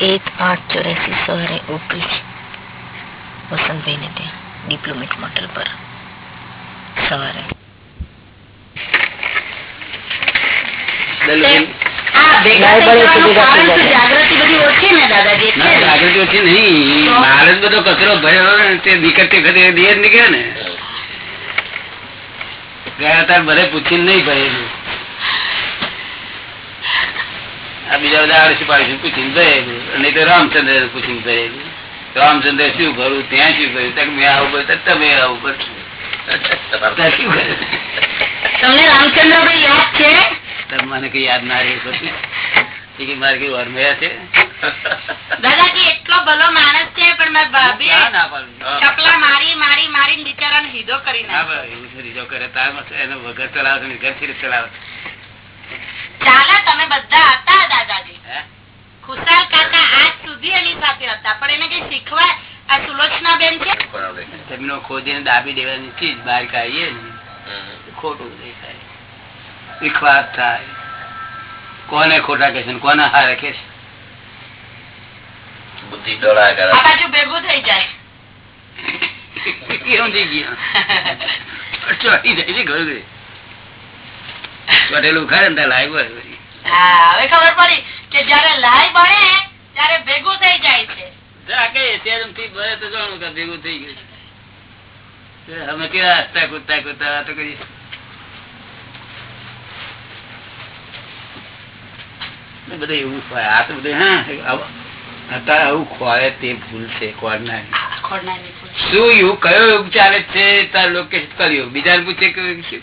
એક આઠ ચોરાસી સવારે ઓપી વસંતભાઈને ત્યાં ડિપ્લોમેટ મોટલ પર સવારે. જાગૃતિ ઓછી નહીં. માલ બધો કચરો ભર્યો તે નીકળતી વખતે દે જ ને? ગયા તાર બધે પૂછીને નહીં ભરેલું. આ બીજા બધા આડસી પાડીશું પૂછીને ભરેલું નહીં તો રામચંદ્ર પૂછીને ભરેલું રામચંદ્ર શું કરું ત્યાં શું કર્યું ત્યાં મેં આવું ભર્યું તમે આવું ભરશું તમને રામચંદ્ર યાદ છે? મને કઈ યાદ ના રહી પછી મારે કઈ વર્મયા છે? દાદાજી એટલો ભલો માણસ છે પણ મેં ભાભી ના ના પાડું. ચપલા મારી મારી મારી બિચારાને હીધો કરી ના નાખ્યો. ભાઈ, એવું છે, રીઝો કરે તાર એનો વગર ચલાવે છે ને ચલાવે ચાલે તમે બધા હતા દાદાજી. ખુશાલ કાકા આજ સુધી એની સાથે હતા પણ એને કઈ શીખવા આ સુલોચના બેન છે જમીનો ખોદીને દાબી દેવાની ચીજ બહાર કાઢીએ ખોટું દેખાય. વિખવાદ થાય. કોને ખોટા કે છે કોને હારે કે છે? બુદ્ધિ ડોળા કરે. આ બાજુ ભેગું થઈ જાય. કેમ થઈ ગયા. ચોરી જાય છે ઘર ઘરે. ચોટેલું ખરે ને લાઈવ હોય હવે ખબર પડી કે જયારે લાઈ બને ત્યારે ભેગું થઈ જાય છે જા કે શેરમથી ભરે તો જાણું કે ભેગું થઈ ગયું છે. અમે કેવા હસતા કૂદતા કૂદતા વાતો કરી બધું એવું હોય આ તો બધું હા અત્યારે આવું ખોળે તે ભૂલ છે ખોળનાર ખોડનારની ભૂલ. શું યુગ? કયો યુગ ચાલે છે? તાર લોકો કલયુગ બીજા પૂછે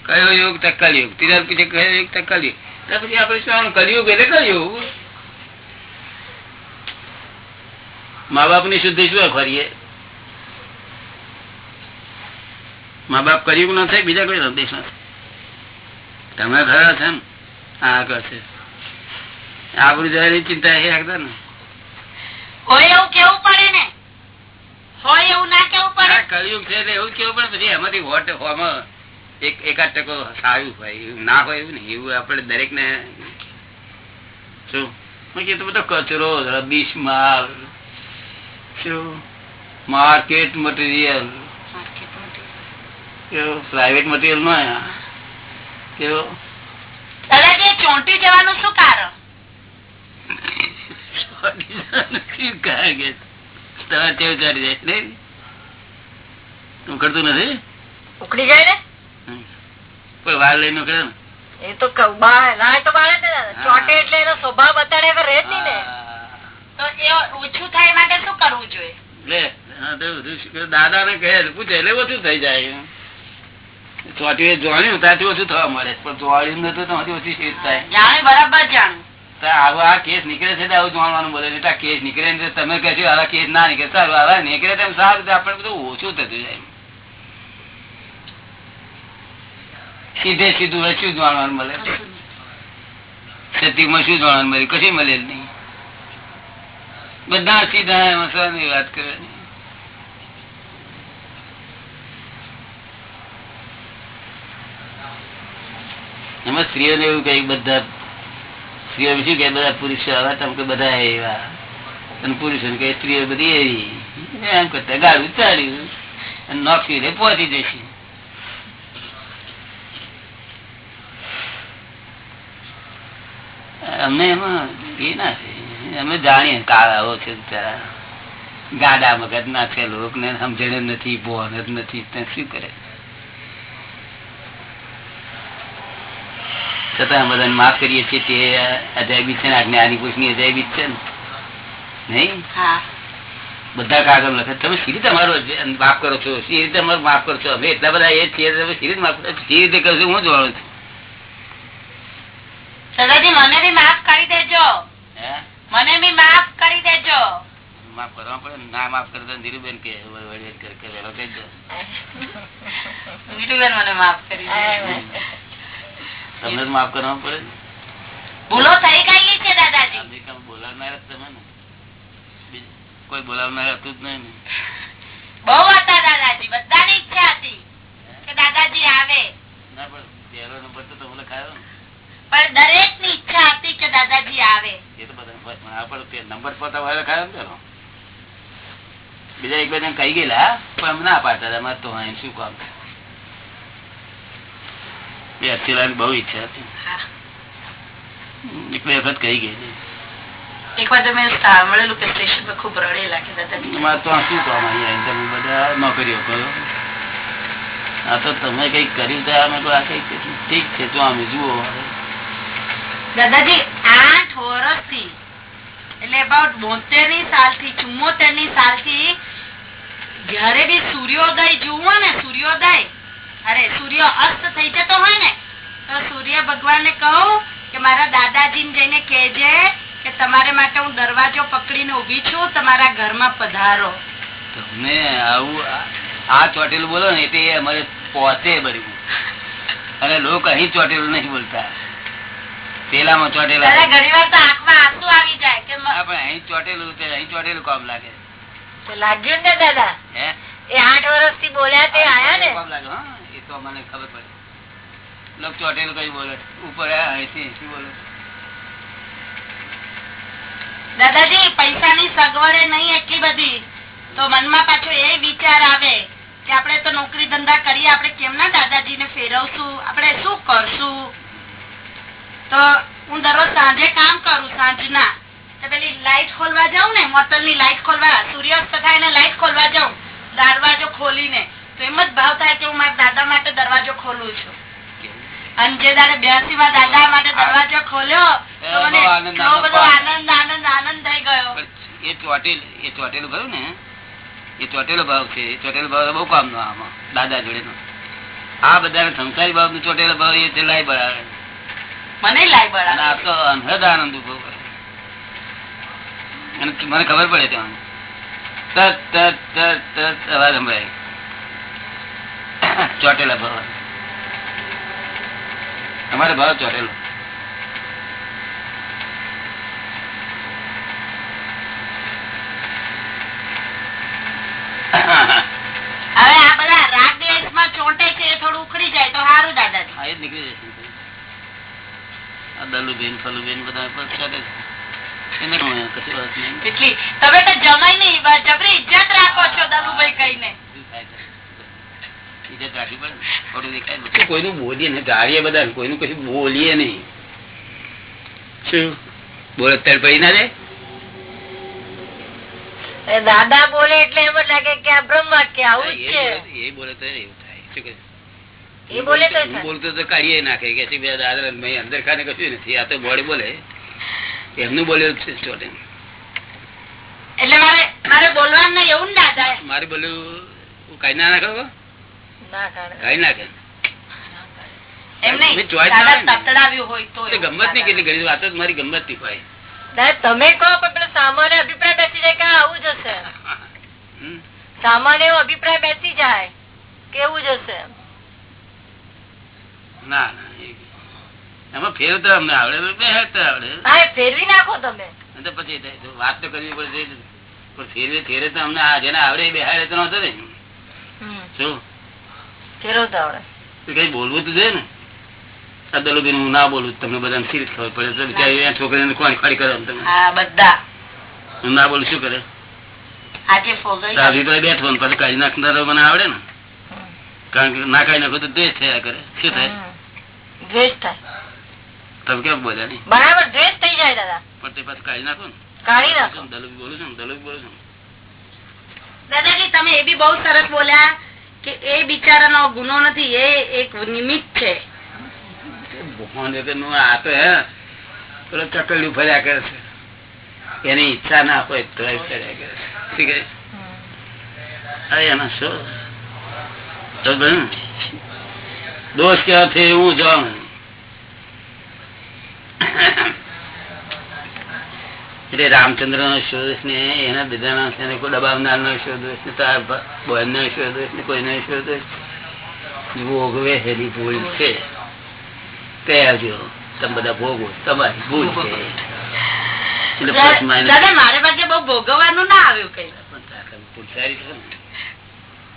કયો યુગ તો કલયુગ ત્રીજા પૂછે કયો યુગ તો કલયુગ પછી આપણે શું કલયુગ એટલે કલયુગ મા બાપની શુદ્ધિ શું ફરીએ મા બાપ કલયુગ ન થાય, બીજા કોઈ સંદેશ તમે ખરા છે આ કરશે આપણું જવાની ચિંતા એ રાખતા ને. કોઈ એવું કેવું પડે ને? હોય એવું ના કેવું પડે? આ છે એટલે એવું કેવું પણ પછી એમાંથી વોટ હોમાં એક એકાદ ટકો સારું હોય ના હોય એવું નહીં એવું આપણે દરેક ને શું મેં બધો કચરો રબીશ માલ શું? માર્કેટ મટીરિયલ પ્રાઇવેટ મટીરિયલમાં કેવો? ચોંટી જવાનું શું કારણ? ચાલી જાય નથી? ઉકળી જાય ને? કોઈ વાર લઈને ને? એ તો એ દાદા. એટલે એનો સ્વભાવ બતાડે વગર રહે જ ને. તો એ ઓછું થાય માટે શું કરવું જોઈએ? લે હા તો બધું શું- દાદાને કહે પૂછે એટલે ઓછું થઈ જાય. ચોટી જોણ્યું ત્યાંથી ઓછું થવા મળે. પણ જોડ્યું નતું તો ઓછી શેષ થાય. બરાબર જાણ્યું તો આ કેસ નીકળે છે આવું જાણવાનું બોલે કેસ નીકળે ને તમે કહેશો આવા કેસ ના નીકળે. સારું, આવા નીકળે તેમ સારું આપણે બધું ઓછું થતું જાય. સીધે સીધું શું જાણવાનું મળે? સતીમાં શું જાણવાનું મળે? કશું મળે નહીં. બધા સીધા એમાં સવાની વાત કરે એમાં સ્ત્રીઓને એવું કઈ બધા સ્ત્રીઓ શું કે બધા પુરુષો આવા તમ બધા એવા. અને પુરુષો કે સ્ત્રીઓ બધી એવી. એમ કરતા ગાડું ચાલ્યું અને નોકરી પહોંચી જશે. અમને એમાં ના છે. અમે જાણીએ કાળાઓ છે ગાડા મગજ ના છે લોક ને સમજણ નથી બોન જ નથી. શું કરે? છતાં બધાને માફ કરીએ છીએ તે અજાયબી છે ને આ જ્ઞાની પુરુષની અજાયબી છે ને. નહીં? બધા કાગળ લખે. તમે સી રીતે અમારો માફ કરો છો? સી રીતે અમારો માફ કરો છો? અમે એટલા બધા એ છીએ તમે સી રીતે માફ કરો સી રીતે કરશો હું જોવાનું છું. દાદાજી મને બી માફ કરી દેજો. મને બી માફ કરી દેજો. માફ કરવા પડે ના? માફ કરે તો ધીરુબેન કે કહી દો મીઠુબેન મને માફ કરી તમને માફ કરવા પડે ભૂલો થઈ ગઈ છે દાદાજી? બોલાવનાર તમે ને? કોઈ બોલાવનાર હતું જ નહીં બહુ હતા દાદાજી બધાની ઈચ્છા હતી કે દાદાજી આવે. ના પણ પહેલો નંબર તો તમે લખાયો પણ દરેકની ઈચ્છા હતી કે દાદાજી આવે. એ તો બધા પણ નંબર ખરા ને બીજા એક બે જણ કહી ગયેલા પણ ના પાડતા હતા તો શું કામ? એ અચ્યુલાની બહુ ઈચ્છા હતી. એક બે વખત કહી ગયેલી. એક વાર તો સાંભળેલું કે સ્ટેશન પર ખૂબ રડેલા કે દાદાજી તો શું કામ અહીંયા તમે બધા નોકરીઓ કરો? આ તો તમે કંઈક કર્યું તો અમે આ કઈ ઠીક છે તો અમે જુઓ દાદાજી આઠ વર્ષથી એટલે અબાઉટ બોતેરની સાલથી ચુમ્મોતેરની સાલથી જયારે બી સૂર્યોદય જુઓ ને સૂર્યોદય અરે સૂર્ય અસ્ત થઈ જતો હોય ને તો સૂર્ય ભગવાન ને કહું કે મારા દાદાજી જઈને કેજે કે તમારે માટે હું દરવાજો પકડીને ઊભી છું તમારા ઘરમાં પધારો. તમને આવું આ- ચોટેલું બોલો ને તે અમારે પહોંચે બધું. અને લોકો અહીં ચોટેલું નહીં બોલતા. પેલામાં ચોટેલા ઘણી વાર તો આંખમાં આંસુ આવી જાય કે પણ અહીં ચોટેલું છે અહીં ચોટેલું કામ લાગે. તો લાગ્યું ને દાદા? હે? એ આઠ વર્ષથી બોલ્યા તે આયા ને? કામ લાગે હા. એ તો મને ખબર પડે. લોકો ચોટેલું કઈ બોલે? ઉપર અહીંથી અહીંથી બોલે. દાદાજી, પૈસાની સગવડે નહીં એટલી બધી. તો મનમાં પાછો એ વિચાર આવે કે આપણે તો નોકરી ધંધા કરીએ, આપણે કેમના દાદાજીને ફેરવશું? આપણે શું કરશું? તો હું દરરોજ સાંજે કામ કરું, સાંજના. તો પેલી લાઈટ ખોલવા જાઉં ને, મોટરની લાઈટ ખોલવા, સૂર્યાસ્ત થાય ને લાઈટ ખોલવા જાઉં, દરવાજો ખોલીને. તો એમ જ ભાવ થાય કે હું મારા દાદા માટે દરવાજો ખોલું છું. અને જે દાડે બ્યાસી માં દાદા માટે દરવાજો ખોલ્યો તો મને આનંદ બધો આનંદ. આનંદ થઈ ગયો. એ ચોટેલ એ ચોટેલું ખરું ને. એ ચોટેલો ભાવ છે એ ચોટેલો ભાવ બહુ કામ નો આમાં દાદા જોડેનો. આ બધા સંસારી ભાવ ચોટેલો ભાવ એ લાઈ બળાવે. મને લાઈ બળાવે. આ તો અનહદ આનંદ ઊભો અને મને ખબર પડે ત્યાં. તત તત તત તત અવાજ સંભળાય. ચોટેલા ભાવ તમારે ભાવ ચોટેલો. હવે આ બધા રાગ દ્વેષમાં ચોંટે છે એ થોડું ઉખડી જાય તો સારું દાદાજી. હા એ નીકળી જશે. આ દલુબેન ફલુબેન બધા પર ચાલે એને કશું વાત નહીં. એટલી તમે તો જમાઈ નહીં જબરી ઇજ્જત રાખો છો દલુભાઈ કહીને શું થાય છે? ઇજ્જત રાખવી પડે ને. ખોટું દેખાય ને. શું કોઈનું બોલીએ ને? ધારીએ બધા કોઈનું કશું બોલીએ નહીં. શું? બોલે અત્યારે પડી ના દાદા બોલે એટલે એમ જ લાગે કે આ બ્રહ્મ વાક્ય આવું છે. એ બોલે તો એવું થાય. શું. બોલતો તો કાઢીએ નાખે. કે બે દાદા મેં અંદર ખાને કશું નથી. આ તો બોડી બોલે. એમનું બોલેલું છે ચોટે. એટલે મારે મારે બોલવાનું નહીં. એવું ના દાદા? મારે બોલ્યું હું કાઢી ના નાખો? ના નાખે ના ગમત નહીં કેટલી ઘણી વાતો મારી ગમતની હોય તમે કહો પણ સામાન્ય અભિપ્રાય બેસી જાય કે આવું જ હશે? સામાન્ય અભિપ્રાય બેસી જાય કેવું જ હશે? ના ના એ- એમાં ફેર તો અમને આવડે બે આવડે. ફેરવી નાખો તમે. પછી વાત તો કરવી પડશે પણ ફેરવે ફેરે તો અમને આ જેને આવડે બેહાડે તો નતો ને. શું? ફેરવતા આવડે. કઈ બોલવું તો જોઈએ ને. અદલુબેન હું ના બોલું તમને બધાને સીરી ખબર પડે. બિચારી છોકરીને કોણ ખાડી કરો તમે બધા. હું ના બોલું શું કરે? આજે તો બેઠો ને પછી કાઢી નાખનારો મને આવડે ને. કારણ કે ના કાઢી નાખો તો દ્વેષ થયા કરે. શું થાય? દ્વેષ થાય. તમે કેમ બોલ્યા નહીં? બરાબર દ્વેષ થઈ જાય દાદા. પણ તે પાછું કાઢી નાખો ને. કાઢી નાખો. દલુબી બોલું છું દલુબી બોલું છું દાદાજી તમે એ બી બહુ સરસ બોલ્યા. કે એ બિચારાનો ગુનો નથી, એ એક નિમિત્ત છે. આ ફર્યા કરે છે. એની ઈચ્છા ના હોય ફર્યા કરે છે. અરે એમાં શું? દોષ ક્યાંથી, હું જાણું? એટલે રામચંદ્ર નો શોધ ને એના બધા છે કોઈ દબાવનાર નો શોધ ને તાર બહેન નો શોધ ને કોઈ નો શોધ ભોગવે એની ભૂલ છે. કયા જો? તમે બધા ભોગવો તમારી ભૂલ છે. મારે બહુ ભોગવવાનું ના આવ્યું કઈ. છે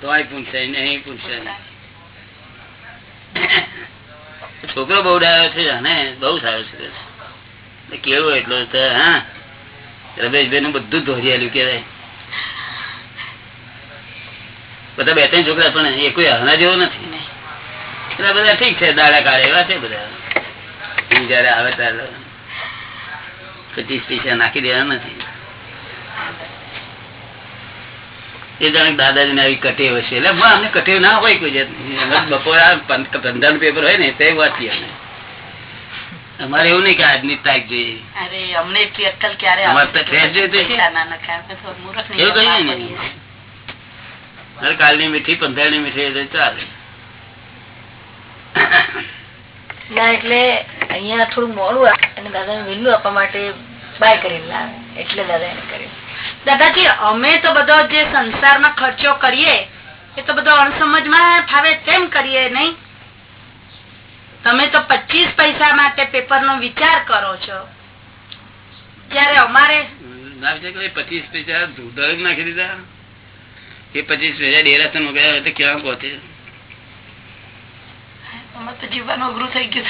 ને. પૂંછાય નહીં પૂછાય નહીં. છોકરો બહુ ડાયો છે અને બહુ સારો છે. કેવો એટલો તો હા. રમેશભાઈ નું બધું ધોરિયાલું કેવાય બધા બે ત્રણ છોકરા પણ એ કોઈ હના જેવો નથી. એટલે બધા ઠીક છે, દાડા કાળે એવા છે બધા. જયારે આવે ત્યારે પચીસ પૈસા નાખી દેવા નથી. એ જાણે દાદાજી ને આવી કટેવ હશે. એટલે અમને કટેવ ના હોય કોઈ બપોરે આ પં- પેપર હોય ને, તે વાંચીએ અમારે એવું નહીં કે આજની તારીખ જોઈએ. અરે અમને એટલી અક્કલ ક્યારે અમારે તો ફેર કાલની મીઠી પંદરની મીઠી એટલે ચાલે. ના એટલે અહિયાં થોડું મોડું અને દાદા વહેલું આપવા માટે બાય કરી લાવે એટલે દાદા એને કર્યું દાદાજી અમે તો બધો જે સંસારમાં ખર્ચો કરીએ એ તો બધો અણસમજમાં ફાવે તેમ કરીએ નહીં? તમે તો પચીસ પૈસા માટે પેપર નો વિચાર કરો છો. ત્યારે અમારે પચીસ પૈસા ધૂળ નાખી દીધા. એ પચીસ પૈસા ડેરાસન મોકલ્યા હોય તો ક્યાં પહોંચે? જીવવાનું અઘરું થઈ ગયું.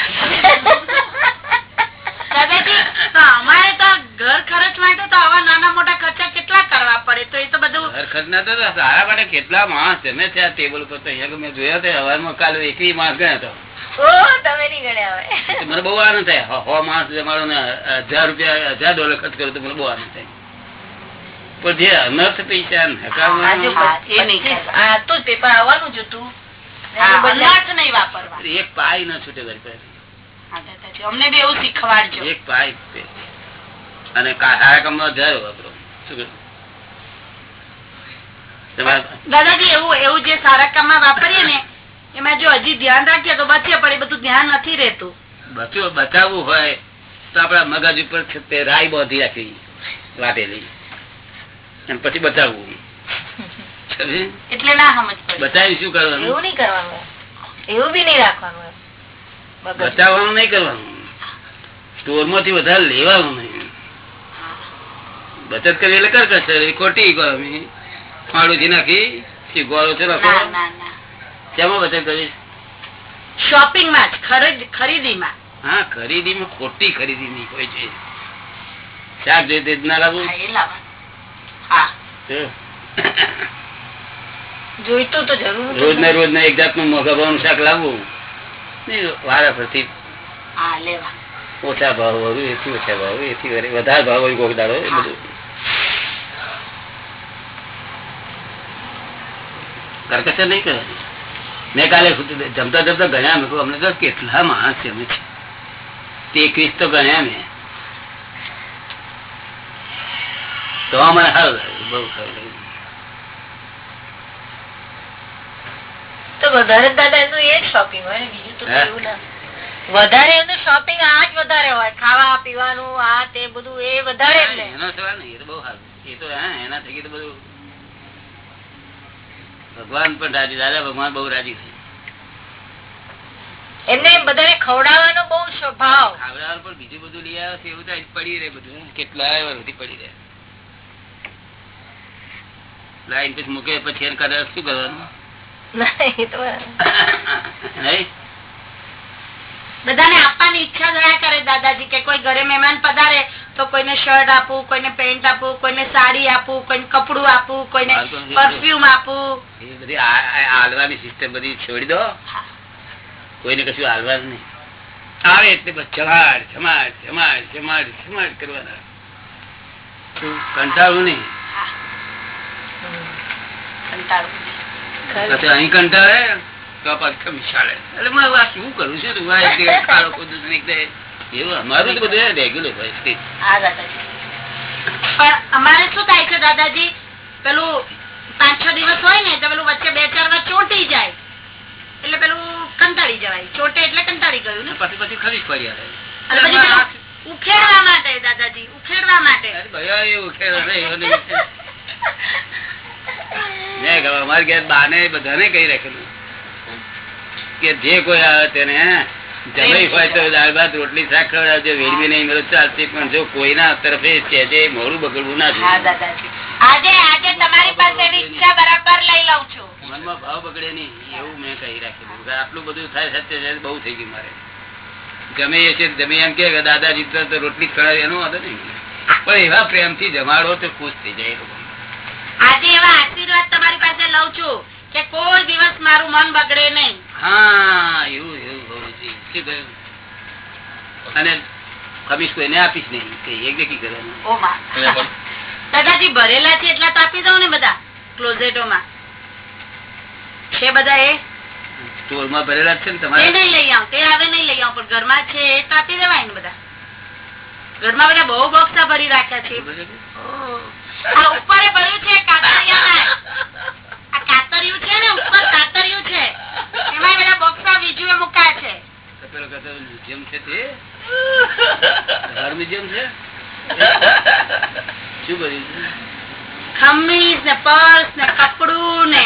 તો અમારે તો ઘર ખર્ચ માટે તો આવા નાના મોટા ખર્ચા કેટલા કરવા પડે? તો એ તો બધું ઘર ખર્ચના તો સારા માટે કેટલા માણસ જમે છે આ ટેબલ ઉપર તો અહીંયા મેં જોયા હતા હવારમાં કાલે એકવી માણસ ગયા તો ઓ તમે નહીં ગણ્યા હવે. મને બહુ આનંદ થાય. હો- માણસ જમાડો ને હજાર રૂપિયા હજાર ડોલર ખર્ચ કરો તો મને બહુ આનંદ થાય. પણ જે અનર્થ પૈસા એક પાય ન છૂટે અમને બી એવું શીખવાડજો. એક. અને વાપરો દાદાજી એવું એવું જે સારા કામમાં વાપરીએ ને એમાં જો હજી ધ્યાન રાખીએ તો બચે પણ એ બધું ધ્યાન નથી રહેતું. બચવું બચાવવું હોય તો આપડા મગજ ઉપર તે રાય બોધી રાખવી વાટેલી. અને પછી બચાવવું. એટલે ના સમજ બચાવી શું કરવાનું? એવું નહીં કરવાનું. એવું બી નહીં રાખવાનું. બચાવવાનું નહીં કરવાનું. સ્ટોરમાંથી વધારે લેવાનું નહીં. બચત કરી એટલે કર કરશે ખોટી ગરમી ફાળુથી નાખી ગોળો છે ના શેમાં બચત કરી શોપિંગમાં ખરીદીમાં. હા ખરીદીમાં ખોટી ખરીદી નહીં કોઈ છે. શાક જોઈતે જ ના જો. જોઈતું તો જરૂર. રોજ ને રોજ ને એક જાતનું મોઘા શાક લાવવું નહીં વારા ફરતી ઓછા ભાવ હોય એથી ઓછા ભાવ એથી વધારે. ભાવ હોય કોક દાડો બધું. કરકસર નહીં કરે મેં કાલે જમતા જમતા ગણ્યા મેં અમને તો કેટલા માણસ છે. અમે તે એકવીસ તો ગણ્યા મેં. તો મને સારું લાગ્યું બહુ સારું લાગ્યું તો વધારે દાદા એનું એ જ શોપિંગ હોય ને બીજું તો એવું ના. વધારે એનું શોપિંગ આ જ વધારે હોય. ખાવા પીવાનું આ તે બધું એ વધારે એનો સવાલ નહીં એ તો બહુ સારું એ તો હા એના થકી તો બધું ભગવાન પણ રાજી દાદા ભગવાન બહુ રાજી છે. એમને બધાને ખવડાવવાનો બહુ સ્વભાવ. ખવડાવવાનું પણ બીજું બધું લઈ આવ્યો છે એવું તો પડી રહે બધું કેટલા વર્ષથી પડી રહે લાઈન પછી મૂકે પછી એને કરે શું કરવાનું? બધાને આપવાની ઈચ્છા થયા કરે દાદાજી કે કોઈ ઘરે મહેમાન પધારે તો કોઈને શર્ટ આપું કોઈને પેન્ટ આપું કોઈને સાડી આપું કોઈને કપડું આપું કોઈને પરફ્યુમ આપું. એ બધી હાલવાની સિસ્ટમ બધી છોડી દો. કોઈને કશું હાલવાનું નહીં. આવે એટલે બસ જમાડ જમાડ જમાડ જમાડ જમાડ કરવાના. કંટાળું નહીં. કંટાળો. અહીં કંટાળે તો પાછું વિશાળે એટલે હું આ શું કરું છું? તું. એવું અમારું તો બધું રેગ્યુલર હોય છે. પણ અમારે શું થાય છે દાદાજી? પેલું પાંચ છ દિવસ હોય ને તો પેલું વચ્ચે બે ચાર વાર ચોંટી જાય. એટલે પેલું કંટાળી જવાય. ચોટે એટલે કંટાળી ગયું ને? પછી પછી ખરી પડી આવે. ઉખેડવા માટે દાદાજી ઉખેડવા માટે. અરે અમારી ઘેર બાને બધાને કહી રાખેલું કે જે કોઈ આવે તેને જમાઈ હોય તો દાળ ભાત રોટલી શાક ખવડાવજો વેડવી નહીં મળે તો ચાલશે પણ જો કોઈના તરફે સહેજે મોડું બગડવું ના આજે આજે તમારી પાસે ઈચ્છા બરાબર લઈ લઉં છું. મનમાં ભાવ બગડે નહીં એવું મેં કહી રાખેલું આટલું બધું થાય સત્ય છે બહુ થઈ ગયું મારે. જમે એ છે જમે એમ કે દાદાજી તો રોટલી જ ખવડાવી. એનો વાંધો નહીં. પણ એવા પ્રેમથી જમાડો તો ખુશ થઈ જાય. આજે એવા આશીર્વાદ તમારી પાસે લઉં છું કે કોઈ દિવસ મારું મન બગડે નહીં. હા એવું એવું જોઈએ શું કહ્યું? અને કોઈને આપીશ નહીં કે એક દેખી પણ. દાદાજી ભરેલા છે એટલા તો આપી દઉં ને બધા ક્લોઝેટોમાં છે બધા એ? સ્ટોરમાં ભરેલા છે ને તમારે? નહીં લઈ આવું તે આવે નહીં લઈ આવું પણ ઘરમાં છે એ તો આપી દેવાય ને બધા. ઘરમાં બધા બહુ બોક્સા ભરી રાખ્યા છે. આ ઉપર ભર્યું છે કાતરિયામાં આ કાતરિયું છે ને ઉપર કાતરિયું છે. એમાં બધા બોક્સા બીજું એ મુકાય છે. પેલો કહેતો મ્યુઝિયમ છે તે. ઘર મ્યુઝિયમ છે? શું કર્યું ખમીસ ને પર્સ ને કપડું ને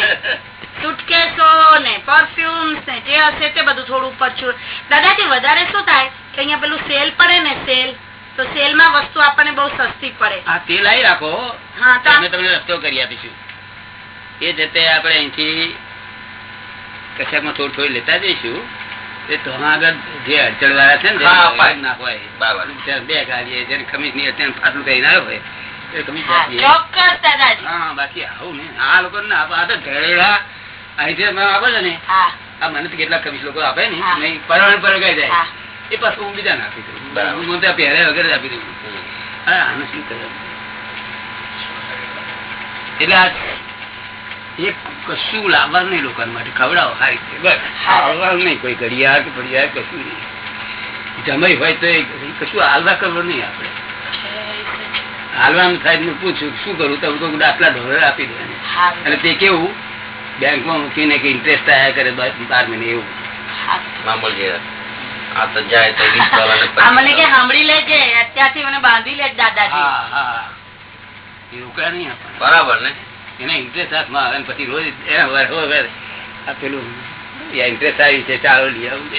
સુટકેસો ને પરફ્યુમ્સ ને જે હશે તે બધું થોડું ઉપર છું દાદાજી વધારે શું થાય? કે અહીંયા પેલું સેલ પડે ને સેલ તો સેલમાં વસ્તુ આપણને બહુ સસ્તી પડે. આ તેલ આવી રાખો. અમે તમને રસ્તો કરી આપીશું. એ જતે આપણે અહીંથી કશાકમાં થોડું થોડું લેતા જઈશું. એ તો આગળ જે અડચણ વાળા છે ને હા, જેને બરાબર. બે ગાડીએ જેને ખમીસની અત્યારે ફાટલું કઈ ના હોય એ ખમીસ હા, આપીએ. ચોક્કસ દાદાજી. હા બાકી આવું ને આ લોકો ને આ તો ઘરેડા અહીંથી આપે છે ને. હા. આ મને તો કેટલાક કમિશ લોકો આપે ને. નહીં પરવાને પરગાઈ જાય. હા. એ પાછું હું બીજાને આપી દઉં. હું મને પહેર્યા પહેરે વગર આપી દઉં. હા, આનું શું કરે? એટલે આ એક કશું લાવવાનું નહીં લોકો માટે. ખવડાવો સારી રીતે. બસ. હાલવાનું નહીં. કોઈ ઘડિયાળ કે ઘડિયાળ કશું નહીં. જમાઈ હોય તો કશું હાલવા કરવું નહીં આપણે. હાલવાનું સાહેબ ને પૂછ્યું શું કરું? તો દાખલા ઢોરે આપી દે અને તે કેવું? બેંકમાં મૂકીને કે ઇન્ટરેસ્ટ આયા કરે બાર મહિને એવું. આ તો જાય તો વીસ આ મને કે સાંભળી લેજે અત્યારથી મને બાંધી લે દાદાજી. હા હા એ રોકડા નહીં બરાબર ને? એને ઇન્ટરેસ્ટ હાથમાં આવે પછી રોજ એના વર- વર- વર આ પેલું ઇન્ટરેસ્ટ આવી છે ચાલો લઈ આવું.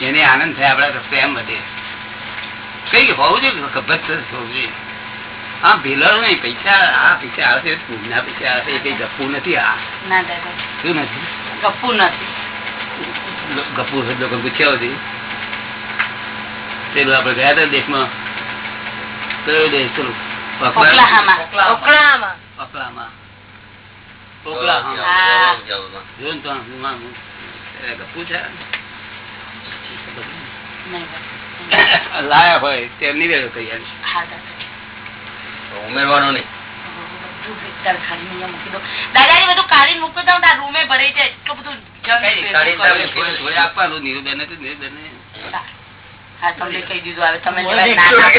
એને આનંદ થાય આપડા રસ્તે એમ વધે. કઈ હોવું જોઈએ ખબર હોવું જોઈએ. આ ભેલર નહીં પૈસા આ પૈસા આવશે પૂરના પૈસા આવશે એ કઈ ગપુ નથી આ. ના શું નથી? ગપુ નથી. ગપ્પુ લોકો ગુચ્યા હતી પેલું આપડે ગયા હતા દેશમાં. કયો દેશ પેલું ઓકલાહામા. ઓકલાહામા. જોયું તો છે? લાયા હોય તેમની વેળો કરી આલી. હા દાદાજી ઉમેરવાનું નહીં. દાદાજી બધું કાઢીને મૂકી દઉં ને રૂમે ભરાઈ જાય. એટલું બધું આપવાનું નીરુબેન ને તો નીરુબેન ને. હા તમને કહી દીધું હવે તમે મોઢે જરા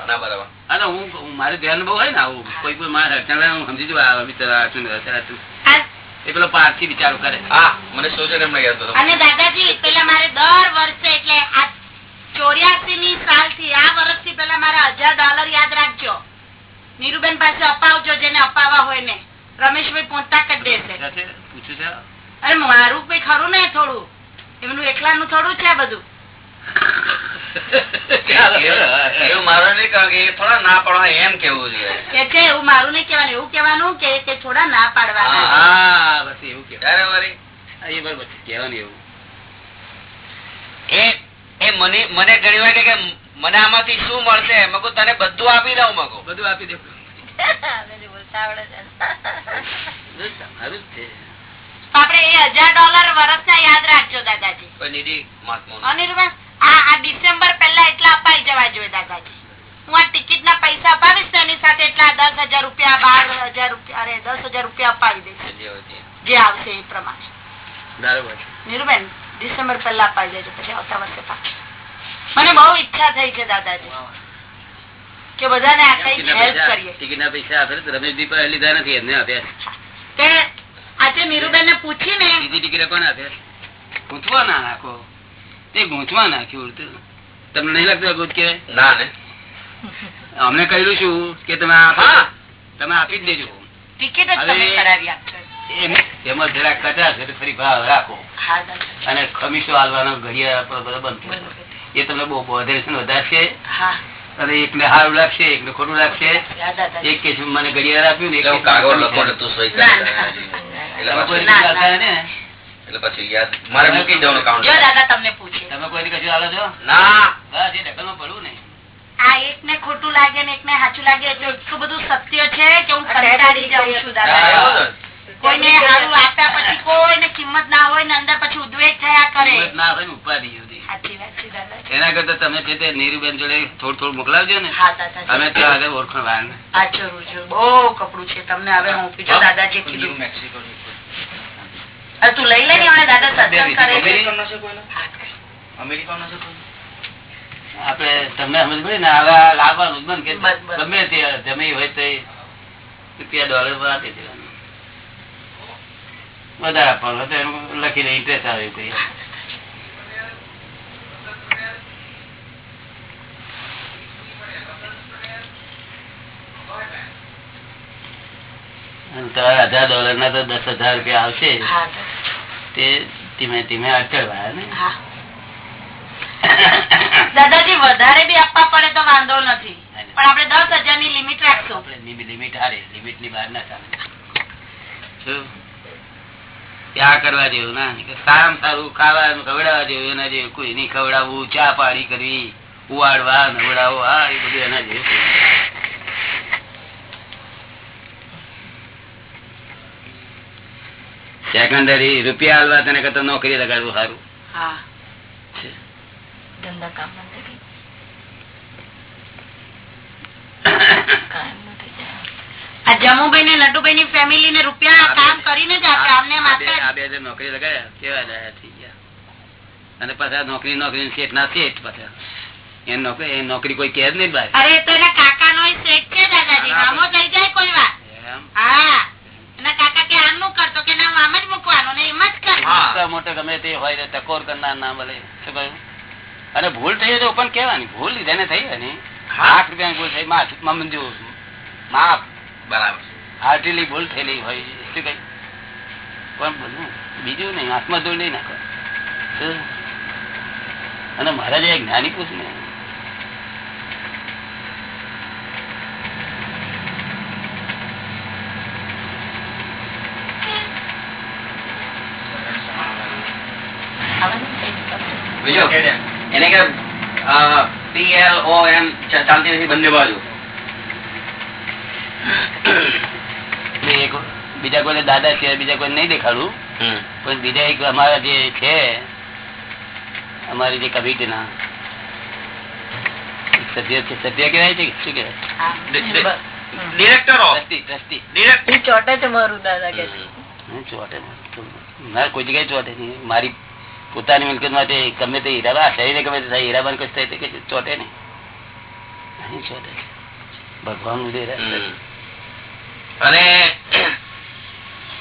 ના ના બરાબર. હા તો હું હું- ધ્યાન બહુ હોય ને આવું. કોઈ કોઈ મારે અડચણ હું સમજી જવા બિચારા અડચણ. એ પેલો પારથી વિચારો કરે. હા મને સોચે કેમ નહીં યાદ અને દાદાજી પેલા મારે દર વર્ષે એટલે આ ચોર્યાસી ની સાલથી આ વર્ષથી પેલા મારા હજાર ડોલર યાદ રાખજો. નીરુબેન પાસે અપાવજો જેને અપાવવા હોય ને. રમેશભાઈ પહોંચતા કરી દેશે પૂછ્યું અરે મારું કઈ ખરું ને થોડું? એમનું એકલાનું થોડું છે બધું. એવું મારો નહીં કારણ કે થોડા ના પડવા એમ કેવું છે. એવું મારું નહીં કેવાનું એવું કહેવાનું કે કે થોડા ના પાડવાના હા બસ એવું કે ત્યારે વળી? એ બરોબર એવું. એ એ મને મને ઘણી વાર કે મને આમાંથી શું મળશે? મેં તને બધું આપી દઉં મેં બધું આપી દે. બસ તમારું જ છે. આપણે એ હજાર ડોલર વર્ષના યાદ રાખજો દાદાજી. કોઈ નિધિ મહાત્મા અનિરુબેન આ આ ડિસેમ્બર પહેલા એટલા અપાઈ જવા જોઈએ દાદાજી. હું આ ટિકિટ ના પૈસા અપાવીશ એની સાથે એટલા દસ હજાર રૂપિયા બાર હજાર રૂપિયા અરે દસ હજાર રૂપિયા અપાવી દઈશ. જે આવશે એ પ્રમાણે. નીરુબેન ડિસેમ્બર પહેલા અપાઈ દેજો પછી આવતા વર્ષે પાછું મને બહુ ઈચ્છા થઈ છે દાદાજી. કે બધાને આ હેલ્પ કરીએ. ટિકિટના પૈસા આપે તો રમેશજી પર લીધા નથી એમને આપ્યા કે આજે મીરુબેન ને પૂછીને બીજી ટિકિટ કોણ આપ્યા ગૂંચવા ના નાખો. તે ગૂંચવા નાખ્યું તમને નહીં લાગતું ગૂંચ કે? ના ને. અમને કહ્યું છું કે તમે તમે આપી જ દેજો. ટિકિટ એમ- જરા કચાશ છે ફરી ભાવ રાખો. અને ખમીસો હાલવાનો ઘડિયાળ બંધ એ તમને બહુ વધારે વધારશે હા. અને એકને સારું લાગશે એકને ખોટું લાગશે. એક કે મને ઘડિયાળ આપ્યું ને કાગળ લખો ને તું સહી એટલે કોઈ પછી ના, રીતે હાલતા ને? યાદ મારે મૂકી દેવાનું કાઉન્ટ દાદા તમને પૂછે. તમે કોઈ કશું હાલો છો? ના. બસ બસ એ દખલમાં પડવું ને. આ એક ને ખોટું લાગે ને એક ને સાચું લાગે એટલે એટલું બધું સત્ય છે કે હું કંટાળી જાઉં છું દાદા. કોઈને સારું આપ્યા પછી કોઈને કિંમત ના હોય ને અંદર પછી ઉદ્વેગ થયા કરે. ના હોય ઉપાધિ. એના કરતા તમે છે તે નીરુબેન જોડે થોડું થોડું મોકલાવજો ને. અમે ત્યાં આગળ ઓળખણ વાર બહુ કપડું છે તમને હવે હું બીજો દાદાજી કીધું. તું લઈ લે ને દાદા સત્સંગ કરે છે. આપડે તમને સમજ પડી ને હવે લાવવાનું જ બંધ કે. ગમે તે જમી હોય તો રૂપિયા ડોલર પર આપી દેવાનું. વધારે આપવાનું તો એનું લખીને ઇન્ટરેસ્ટ આવે એવું કઈ અને તમારા હજાર ડોલર ના તો દસ હજાર રૂપિયા આવશે. તે. ધીમે ધીમે અટકળવા ને. દાદાજી વધારે બી આપવા પડે તો વાંધો નથી. પણ આપણે દસ હજારની લિમિટ રાખશો. લિમિટ હારે લિમિટની બહાર ના ચાલે. ત્યાં કરવા જેવું? ના સારામાં સારું ખાવાનું ખવડાવવા જેવું એના જેવું કોઈ નહીં ખવડાવવું ચા પાણી કરવી ઉવાડવા નવડાવો આ એ બધું એના જેવું સેકન્ડરી રૂપિયા હાલવા તેને કરતા નોકરી લગાડવું સારું. નોકરી નોકરી નોકરી શેઠ ના શેઠ પાછા. એ નોકરી કોઈ કે જ નહીં કાકા નો સેટ છે દાદાજી. થઈ જાય કોઈ વાર હા. એના કાકા કે આમનું કરતો કે ના આમ જ મૂકવાનું ને એમ જ કરવું હા. મોટા ગમે તે હોય ટકોર કરનાર ના મળે. શું કહ્યું? અને ભૂલ થઈ તો પણ કેવાની ભૂલ જેને થઈ હોય ને. આઠ રૂપિયા ભૂલ થઈ માફ મંજૂર. માફ. બરાબર. હાર્ટીલી ભૂલ થયેલી હોય. શું કઈ પણ બીજું નહીં આત્મા ધૂળ નહીં નાખો. અને મહારાજે જે જ્ઞાની પૂછ ને બીજો એને કે પી એલ ઓ એમ ચાલતી નથી બંને બાજુ. બીજા કોઈ દાદા છે બીજા કોઈ નહીં દેખાડું. પણ બીજા એક અમારા જે છે અમારી જે કમિટીના સભ્ય છે સભ્ય કહેવાય છે કે શું કહેવાય? ડિરેક્ટરો. Trustee trustee. ડિરેક્ટર ચોટે છે મારું દાદા કે ચોટે ને. મારે કોઈ જગ્યાએ ચોટે નહીં. મારી પોતાની મિલકત માટે ગમે તે હીરાબા શરીરે ગમે તે થાય હીરાબાન કશું થાય કે ચોટે નહીં. અહીં ચોટે. ભગવાન. અને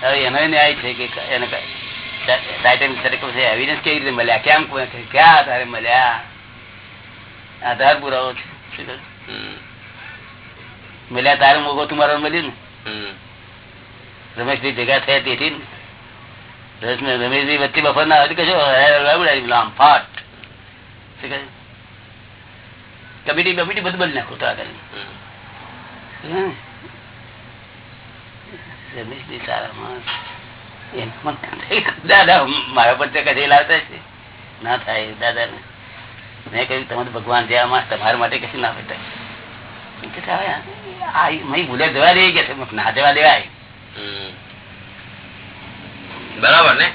હવે એનો ન્યાય છે કે એને ટાઇટન સર્કલ છે એવિડન્સ કેવી રીતે મળ્યા? કેમ ક્યાં આધારે મળ્યા? આધાર પુરાવો છે? મળ્યા તારે મોગો તમારો મળ્યું ને? રમેશભાઈ ભેગા થયા તેથી ને. વચ્ચે બફર ના કશો લામ ફાટ કમિટી કમિટી બધું બદલી નાખો તો આગળ રમેશભાઈ મારા પર તો કદી લાવતા ના થાય દાદા ને મેં કહ્યું તમારે ભગવાન જેવા માણસ તમારા માટે કશું ના મહી ભૂલે જવા દે કે ના જવા દેવાય બરાબર ને?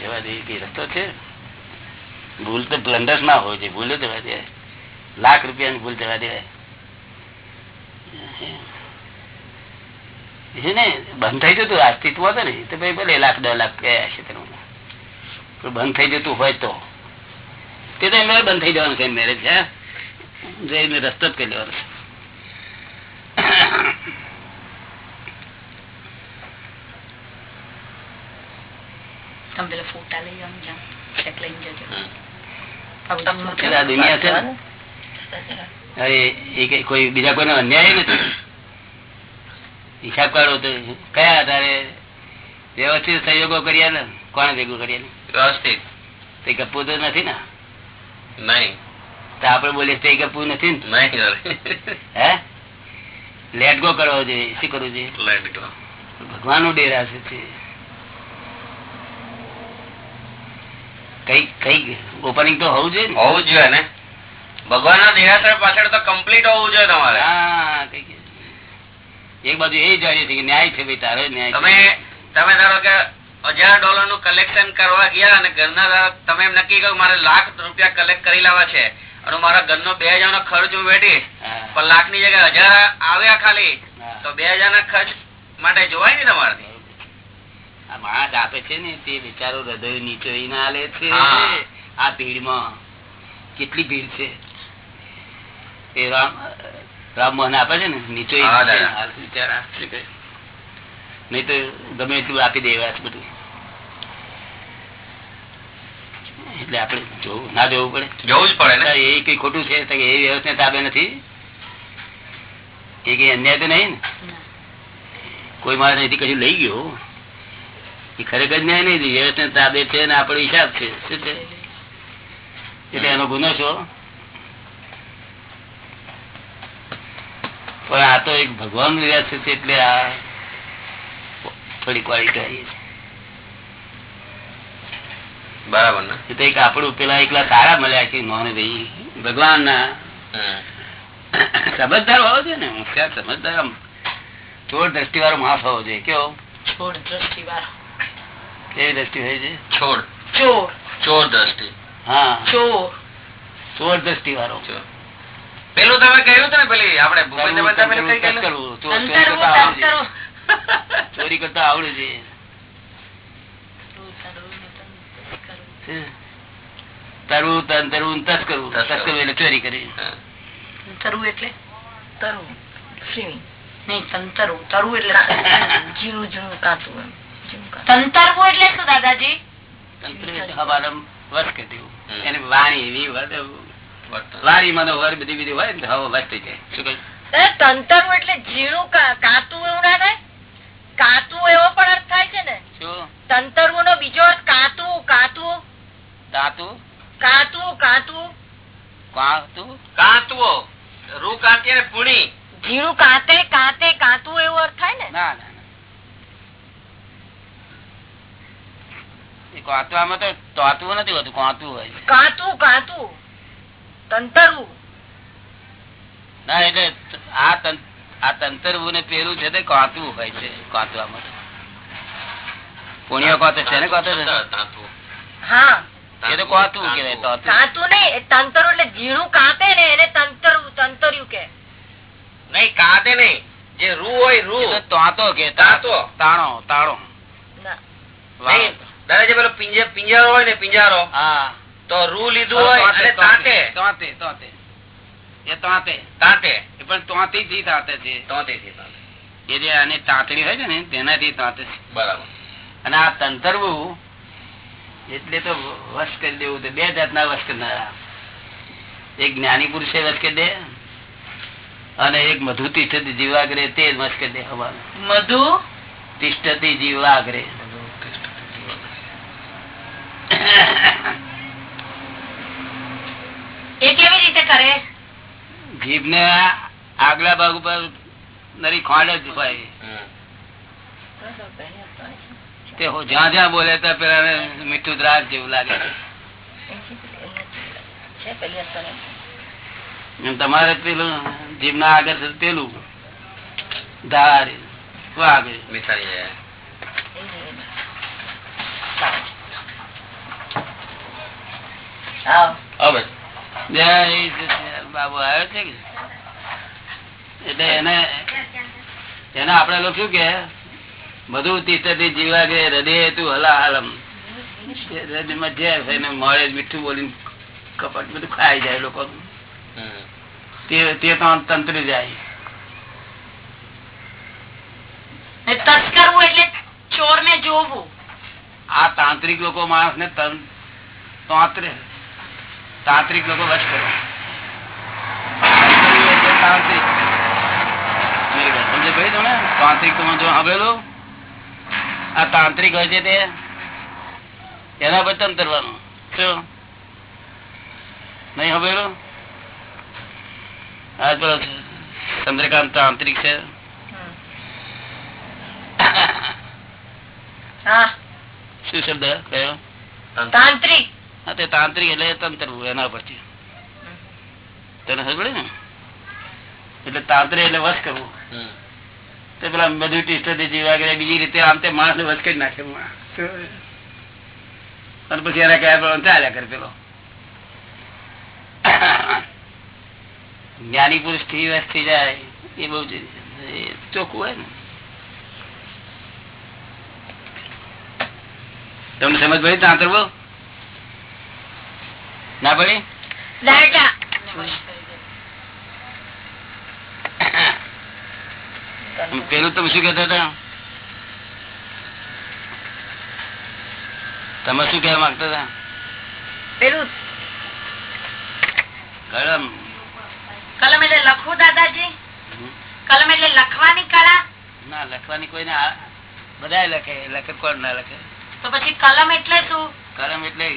જવા દે કઈ રસ્તો છે. ભૂલ તો બ્લન્ડર ના હોય છે, ભૂલ જવા દેવાય. લાખ રૂપિયાની ભૂલ જવા દેવાય. બંધ થઈ જતું, અસ્તિત્વ હતો ને તો ભાઈ ભલે લાખ, દસ લાખ ગયા છે તેનું. બંધ થઈ જતું હોય તો. તે તો એમને બંધ થઈ જવાનું કઈ મેરેજ છે જઈને રસ્તો જ કરી લેવાનો તમે પેલા ફોટા લઈ જાઓ ચેક લઈને જજો દુનિયા છે ને હવે એ કઈ કોઈ બીજા કોઈનો અન્યાય નથી હિસાબ કાઢો તો કયા આધારે વ્યવસ્થિત સહયોગો કર્યા ને કોણે ભેગું કર્યા વ્યવસ્થિત તે ગપવું તો નથી ને નહીં તો આપડે બોલીએ તે ગપવું નથી ને હે લેટ ગો કરવો જોઈએ શું કરવું જોઈએ ભગવાનનું ડેરા છે તે. કઈ કઈ ઓપનિંગ તો હોવું જોઈએ હોવું જોઈએ ને. ભગવાન ના દેરાસર પાછળ તો કમ્પ્લીટ હોવું જોઈએ તમારે. એક બાજુ એ જાણીએ છીએ કે ન્યાય છે ભાઈ તારો ન્યાય તમે તમે ધારો કે હજાર ડોલરનું કલેક્શન કરવા ગયા અને ઘરના તમે એમ નક્કી કર્યું મારે લાખ રૂપિયા કલેક્ટ કરી લાવવા છે અને મારા ઘરનો બે હજાર નો ખર્ચ હું બેઠીશ પણ લાખની જગ્યાએ હજાર આવ્યા ખાલી તો બે હજાર ના ખર્ચ માટે જોવાય ને તમારે? આ માણસ આપે છે ને તે બિચારો હૃદય નીચે ના લે છે. આ ભીડમાં કેટલી ભીડ છે? એ રામ રામ મોહન આપે છે ને નીચે હા, દાદા. બિચારા. શું કહે? નહીં તો ગમે એટલું આપી દેવા છે બધું. એટલે આપડે જોવું ના જોવું પડે. જોવું જ પડે એ કઈ ખોટું છે એ વ્યવસ્થા તાબે નથી. એ કઈ અન્યાય તો નહીં ને. કોઈ માણસ અહીંથી કશું લઈ ગયો? એ ખરેખર ન્યાય નહીં વ્યવસ્થા તાબે છે ને આપણો હિસાબ છે. શું છે? એટલે એનો ગુનો છો? પણ આ તો એક ભગવાન વ્યવસ્થિત છે એટલે આ થોડીક વાળી કરીએ છીએ બરાબર ને? તો એક આપણું પેલા એકલા સારા મળ્યા કે નોને ભાઈ ભગવાન ના હમ. સમજદાર હોવો જોઈએ ને. હોશિયાર સમજદાર ચોર દ્રષ્ટિ વાળો માફ હોવો જોઈએ. કેવો? છોડ દ્રષ્ટિ વાળો કેવી દ્રષ્ટિ હોય છે? ચોર. ચોર. ચોર દ્રષ્ટિ. હા. ચોર. ચોર દ્રષ્ટિ વાળો. પેલું તમે કહ્યું હતું ને પેલી? કરવું, ચોરી કરતા આવડે છે. તરવું તન તરવું તસ કરવું તસ કરવું એટલે ચોરી કરી. હા. તરવું એટલે તરવું સ્વિમિંગ નહીં તંતરવું તરવું એટલે ઝીણું ઝીણું કાતું એમ. તંતરવું એટલે શું દાદાજી? તંત્ર એટલે હવારમ વશ કરી દેવું. હમ. વાણી એવી વધ- વર્તન. વર બધી બધી હોય ને હવા વસ્ત થઈ જાય. શું કહ્યું? તંતરવું એટલે ઝીણું કાતું એવું ના થાય? કાતું એવો પણ અર્થ થાય છે ને? શું? તંતરવું નો બીજો અર્થ કાતું કાતું તાતું? કાતું કાતું કાતું? કાંતવો રૂ કાંતી પૂણી. ઝીણું કાતે કાતે કાતું એવો અર્થ થાય ને? ના ના ના. એ કાંતવામાં તો તાતું નથી હોતું કાંતું હોય. કાતું કાતું. તંતરવું. ના એટલે આ આ તંતરવું ને પેલું છે તે કાંતું હોય છે કાંતવામાં. પુણ્ય કાંતો છે ને કાંતો છે? હા. એ તો કાંતું કહેવાય કાતું નહીં એ તંતર એટલે ઝીણું કાતે ને એને તંતરું તંતર્યું કે. નહીં કાંતે નહીં. જે રૂ હોય રૂ. તાંતો કે તાંતો. તાણો તાણો. ના. નહીં દાદા જે પેલો પિંજારો હોય ને પિંજારો તો રૂ લીધું હોય અને તાંતે? તાંતે તાંતે એ તાંતે તાંતે? એ પણ તાંતી થી તાંતે છે. તાંતે. એ જે આની તાંતણી હોય છે ને તેનાથી તાંતે છે. બરાબર. અને આ તંતરવું એટલે તો વશ કરી દેવું તો બે જાતના વશ કરનારા. એક જ્ઞાની પુરુષે વશ કરી દે અને એક મધુ તિષ્ઠ જીવાગ્રે તે વશ કરી દે હવાનું. મધુ? તિષ્ઠ જીવાગ્રે એ કેવી રીતે કરે? જીભ ને આગલા ભાગ ઉપર નરી ખોંડ જ હોય. તે જ્યાં જ્યાં બોલે ત્યાં પેલા મીઠું દ્રાસ જેવું લાગે. તમારે પેલું જીભ ના આગળ છે પેલું. ધાર આગળ? મીઠાઈ જાય. આવો. હવે જય સચિદાનંદ બાબુ આવ્યો છે એટલે એને એને આપડે લોકો શું કે બધું તીર્થથી જીવા કે હૃદય તું હલા હાલમ. હૃદયમાં મળે મીઠું બોલીને કપટ બધું ખાઈ જાય લોકો. તે તે તંત્રી જાય. એટલે ચોર ને જોવું. આ તાંત્રિક લોકો માણસ ને તાંત્રે. તાંત્રિક લોકો વચ કરો. તાંત્રિક. સમજે ભાઈ તમે? તાંત્રિક તમે જો સાંભળેલો? આ તાંત્રિક હોય છે તે? એના શું નહીં સાંભળેલું? આજ પેલો ચંદ્રકાંત તાંત્રિક છે. હા. શું શબ્દ? કયો? તાંત્રિક. તે તાંત્રિક એટલે તંત્ર એના પરથી. તને ખબર ને? એટલે તાંત્રિક એટલે વશ કરવું તે પેલા બધું ટીસ્ટરથી જીવા કરે બીજી રીતે આમ તે માણસ ને વશ કરી નાખે. અને પછી એના કયા પણ ચાલ્યા કરે પેલો. જ્ઞાની પુરુષથી વસ થઈ જાય એ બહુ ચોખ્ખું હોય ને. તમને સમજ પડી તાંત્ર બહુ? ના પડી પેલું તમે શું કેતા હતા? તમે શું કેવા માંગતા હતા? પેલું કલમ. કલમ એટલે લખવું દાદાજી? કલમ એટલે લખવાની કળા? ના લખવાની કોઈ ના બધા લખે. લખે કોણ ના લખે? તો પછી કલમ એટલે શું? કલમ એટલે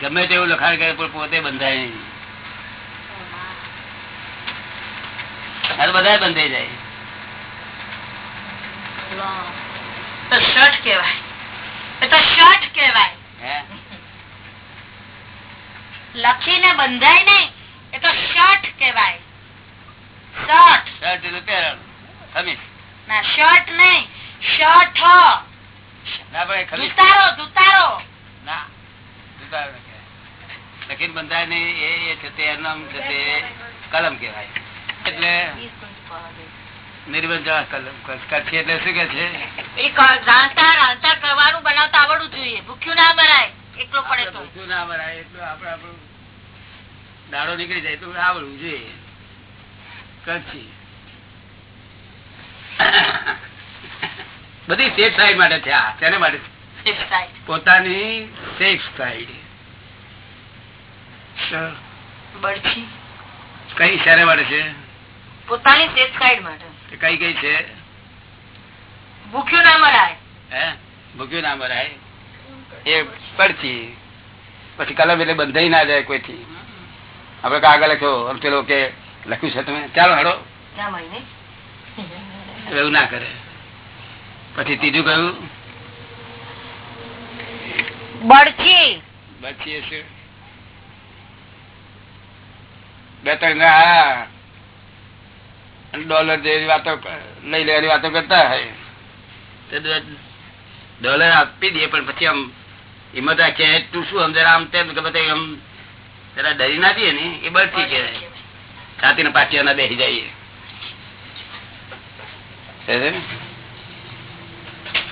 ગમે તેવું લખાણ કરે પણ પોતે બંધાય નહીં. તો બંધાઈ જાય. શર્ટ કહેવાય. એ તો શર્ટ કહેવાય. લખીને બંધાય નહીં એ તો શર્ટ કહેવાય. શર્ટ. શર્ટ એટલે પહેરણ ખમીસ. ના શર્ટ નહીં શર્ટ. ના ભાઈ ખમીસ. દુતારો દુતારો ના દુતારો. લખીને બંધાય નહીં એ છે તે એનામ છે તે કલમ કહેવાય. એટલે નિર્બંધ કલમ કચ્છી એટલે શું કે છે? રાંધતા રાંધતા કરવાનું બનાવતા આવડવું જોઈએ. ભૂખ્યું ના મરાય. એકલો પડે તો. બધું ના ભરાય એટલું આપણે આપણું દાડો નીકળી જાય તો આવડવું જોઈએ. બધી સેફ સાઈડ માટે છે આ તેને માટે. પોતાની સેફ સાઈડ બળછી કઈ શેને માટે છે? પોતાની સેફ સાઈડ માટે. કઈ કઈ છે? ભૂખ્યું ના મરાય. હે? ભૂખ્યું ના મરાય? એ પડતી પછી કલમ એટલે બંધાઈ ના જાય કોઈથી. આપડે કાગળ લખ્યો આમ પેલો કે લખ્યું છે તમે? ચાલો હડો. એવું ના કરે. પછી ત્રીજું કયું? બળછી પછી એ શું? બે ત્રણ ડોલર જેવી વાતો લઈ લેવાની વાતો કરતા હોય ડોલર આપી દે પણ પછી આમ હિંમત રાખે. તું શું સમજે? આમ તેમ કે બધા આમ જરા ડરી ના દઈએ ને? એ બળથી કે છાતી ને પાટિયા ના બેસી જઈએ?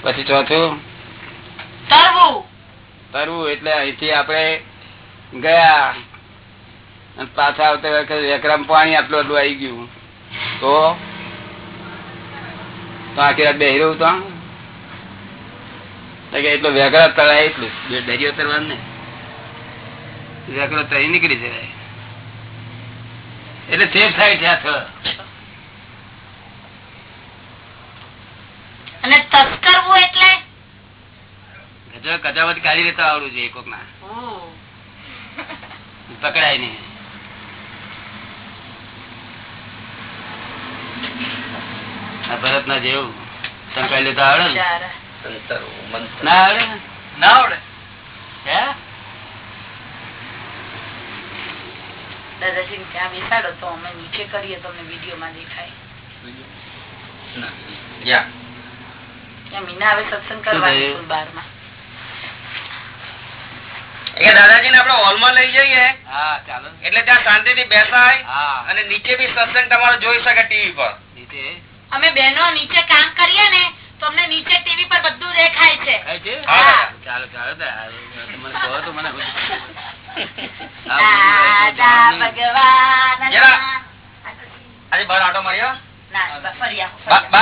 પછી ચોથું? તરવું. તરવું એટલે અહીંથી આપણે ગયા. પાછા આવતા વખતે એકરામ પાણી આટલું આટલું આવી ગયું. તો? તો આખી રાત બેહી રહ્યું તો? એટલો વેગરા તળાય એટલું. બે દરિયો તરવાનું ને. વેગરો તરી નીકળી જવાય. એટલે સેફ થાય છે આ થળ. અને તસ્કરવું એટલે? ગજર કજાવત કાઢી લેતા આવડું છે કોક ના પકડાય નહીં આ ભરત ના જેવું. સંકાઈ લેતા આવડે ને? આવડે ના? આવડે. હે? દાદાજી ત્યાં બેસાડો તો અમે નીચે કરીએ તો વીડિયો માં દેખાય. ના. મીના આવે સત્સંગ દાદાજી આપડે હોલમાં લઈ જઈએ. હા ચાલો. એટલે ત્યાં શાંતિ થી બેસાય હા. અને નીચે બી સત્સંગ તમારો જોઈ શકે ટીવી પર. નીચે? અમે બહેનો નીચે કામ કરીએ ને તો અમને નીચે ટીવી પર બધું દેખાય છે. ચાલો ચાલો મને કહો તો મને ભગવાન. જરા. આવો,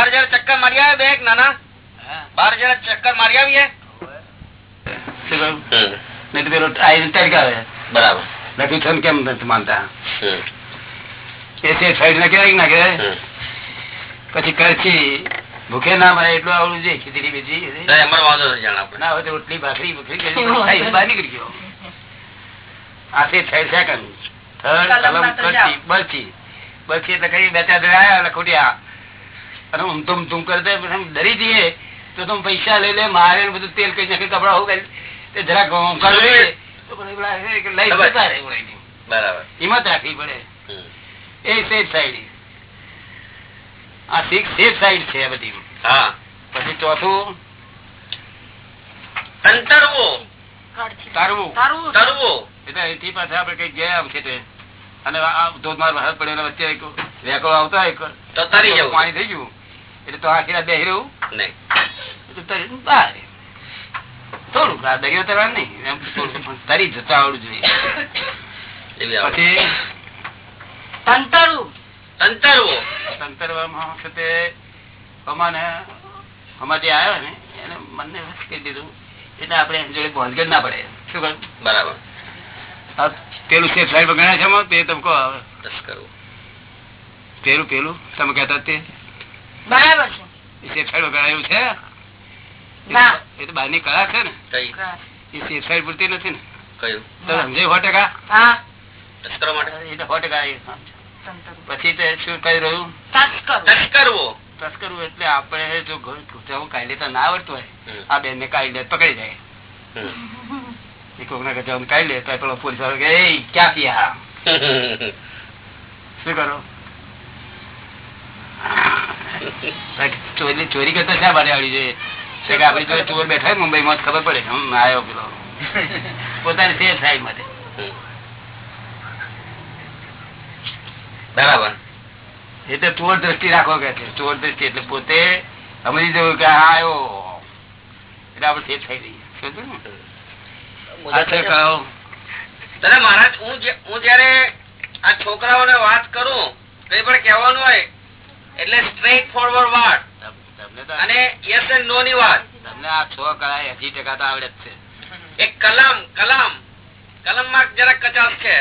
આવો. ચક્કર મારી આવે બે નાના? બાર બહાર જરા ચક્કર મારી આવીએ? નહીં તો પેલો આઈને બરાબર. લખ્યું છે કેમ નથી માનતા? એ સાઈડ ના કહેવાય ના કહેવાય? પછી કરછી ભૂખે ના મળે એટલું આવડું જોઈએ ખીચડી બીજી ના હોય તો રોટલી ભાખરી ભૂખરી બહાર નીકળી ગયો. આથી છે છ સેકન્ડ થર્ડ કલમ કરતી બરછી બરછી એટલે કઈ બે ચાર જણા આયા અને હું તુમ તુમ કરતે ડરી જઈએ તો તમે પૈસા લઈ લે મારે બધું તેલ કઈ નાખી કપડા હું કરી તે જરાક લઈ. બરાબર. હિંમત રાખવી પડે. એ સેફ સાઈડ આ સિક્સ સેફ સાઈડ છે બધી. હા. પછી ચોથું? અંતરવો તરવું. તરવું. એટલે અહીંથી પાછા આપડે કઈ ગયા આમ તે. અને ધોધમાર વરસાદ પડ્યો વચ્ચે એક વેકળો આવતો એક. તો તરી જવું. પાણી થઈ ગયું. એટલે તો આખી રાત રહ્યું. નહીં. થોડુંક આ દરિયો તરવા નહીં. એમ તરી જતા આવડું જોઈએ. પછી? તંતરું. તંતરવો સંતરવામાં છે? અમાને અમારે આવ્યો ને એને મનને કહી દીધું. એટલે આપણે જોડે બોલગેટ ના પડે. શું કરું બરાબર. પેલું છે તે તમે કહો. પેલું પેલું તમે કહેતા તે. બરાબર છે. એવું છે એ તો બહારની કળા છે ને? એ સેફ સાઈડ પૂરતી નથી ને? કયું? તમે સમજાય સો ટકા તો સો પછી શું કઈ રહ્યું તસ્કરવો એટલે આપણે જો જવું લેતા ના આવડતું હોય આ બેન ને કાયદે પકડી જાય એ કોક ના ગજામાં કાઢી લે તો પેલો પોલીસ વાળો કે "એય, ક્યાં પિયા શું કરો ચોરી ચોરી કરતા શા માટે આવડી જોઈએ આપડી ચોર બેઠા મુંબઈ માં ખબર પડે હમ આવ્યો પેલો પોતાની સેફ સાઈડ માટે બરાબર. એટલે ચોર દ્રષ્ટિ રાખો કે છે. ચોર દ્રષ્ટિ એટલે પોતે સમજી જવું કે હા આવ્યો એટલે આપડે થઈ રહી હું હું જયારે આ છોકરાઓને વાત કરું કઈ પણ કહેવાનું હોય એટલે સ્ટ્રેટ ફોરવર્ડ વાત તમને અને યસ એન્ડ નો ની વાત. તમને આ છ કળા એસી ટકા તો આવડે જ છે. એક કલમ કલમ. કલમમાં જરાક કચાશ છે.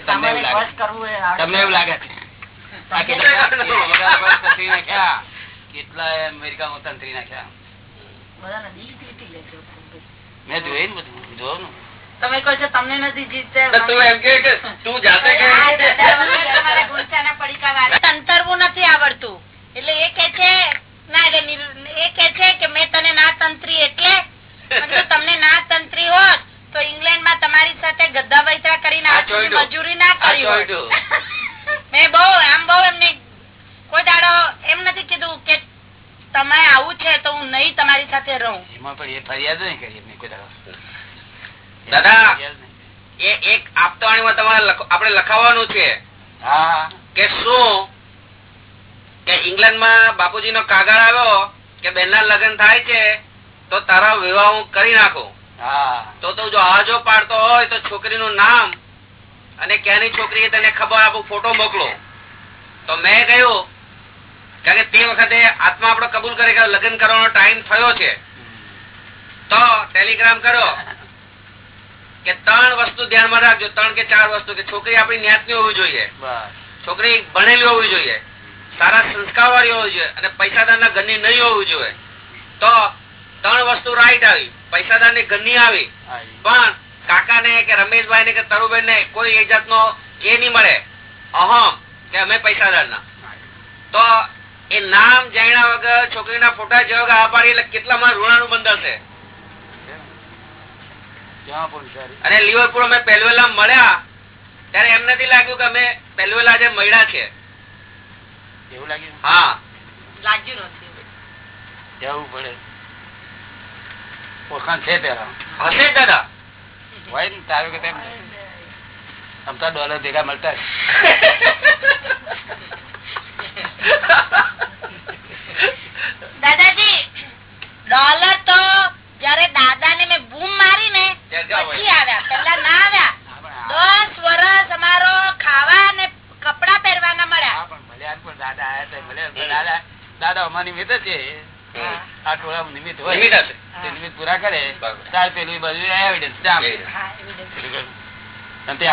તમને એવું લાગે. બસ કરવું એ આવડે. તમને એવું લાગે. છે કેટલા તંત્રી નાખ્યા. મેં ને બધું જોયું તમે કહો છો તમને નથી જીતતા તો તું એમ કે કે તું જાતે કે આ દાદા વગર તમારા ગુંચાના પડીકા વાળા. તંતરવું નથી આવડતું. એટલે એ કે છે ના એ કે છે કે મેં તને ના તંત્રી એટલે તમને ના તંત્રી હોત તો ઇંગ્લેન્ડમાં તમારી સાથે ગદ્દા વૈતરા કરીને આ આજ સુધી ચોયડું. મજૂરી ના કરી મેં બહુ આમ બહુ એમને કોઈ દાડો એમ નથી કીધું કે તમે આવું છે તો હું નહીં તમારી સાથે રહું એમાં પણ એ ફરિયાદ નહીં કરી એમને કોઈ દાડો. દાદા. એ એક આપતાવાણીમાં તમારે લખ- આપણે લખાવવાનું છે કે શું કે ઇંગ્લેન્ડમાં બાપુજીનો કાગળ આવ્યો કે બેનના લગ્ન થાય છે તો તારા વિવાહ હું કરી નાખું. તો તું જો આજો પાડતો હોય તો છોકરીનું નામ અને ક્યાંની છોકરી તને ખબર આપું ફોટો મોકલો. તો મેં કહ્યું કારણ કે તે વખતે આત્મા આપણો કબૂલ કરે કે લગ્ન કરવાનો ટાઈમ થયો છે. તો ટેલિગ્રામ કર્યો કે ત્રણ વસ્તુ ધ્યાનમાં રાખજો ત્રણ કે ચાર વસ્તુ કે છોકરી આપણી ન્યાતની હોવી જોઈએ. છોકરી ભણેલી હોવી જોઈએ. સારા સંસ્કાર વાળી હોવી જોઈએ અને પૈસાદાર ઘરની નહીં હોવું જોઈએ. તો ત્રણ વસ્તુ રાઈટ આવી. પૈસાદારની ઘરની આવી. પણ કાકા ને કે રમેશભાઈ ને કે તરુબેન ને કોઈ એ જાતનો એ નહીં મળે. અહમ કે અમે પૈસાદાર ના તો એ નામ જાણ્યા વગર છોકરીના ફોટા જેવા આ પાડી એટલે કેટલામાં ઋણાનું બંધાશે. અને લિવરપુર અમે પહેલવેલા મળ્યા ત્યારે એમ નથી લાગ્યું કે અમે પહેલવેલા જે મળ્યા છે. એવું લાગ્યું? હા. લાગ્યું નથી. જવું પડે. ઓળખાણ છે પેલા હશે જ દાદા હોય ને તારે કે તેમ અમતા ડોલર ભેગા મળતા દાદાજી ડોલર તો જયારે દાદા ને મેં બૂમ મારી ને પછી આવ્યા પેલા ના આવ્યા. દસ વર્ષ અમારો ખાવા ને કપડા પહેરવાના મળ્યા. પણ દાદા આયા તો ભલે દાદા દાદા અમારી નિમિત્ત છે. આ ટોળા નિમિત્ત હોય. નિમિત્ત તે નિમિત્ત પૂરા કરે. ત્યાર પેલું બધું એવિડન્સ. અને તે